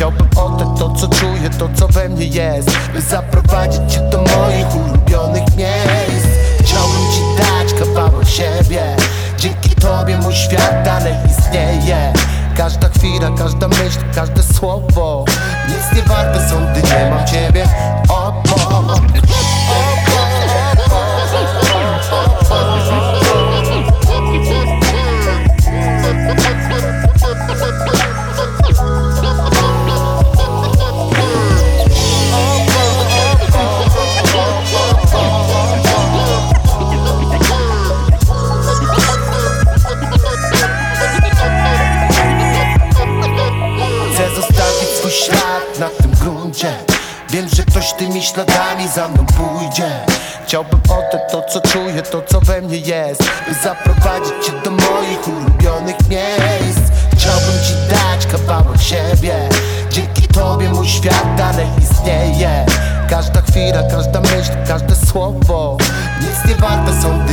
Chciałbym oddać to co czuję, to co we mnie jest By zaprowadzić cię do moich ulubionych miejsc. Chciałbym ci dać kawałek siebie. Dzięki tobie mój świat dalej istnieje. Każda chwila, każda myśl, każde słowo. Nic nie warte są, ślad na tym gruncie. Wiem, że ktoś tymi śladami za mną pójdzie. Chciałbym oddać to, co czuję, to, co we mnie jest. By zaprowadzić cię do moich ulubionych miejsc. Chciałbym ci dać kawałek siebie. Dzięki tobie mój świat dalej istnieje. Każda chwila, każda myśl, każde słowo. Nic nie warte są,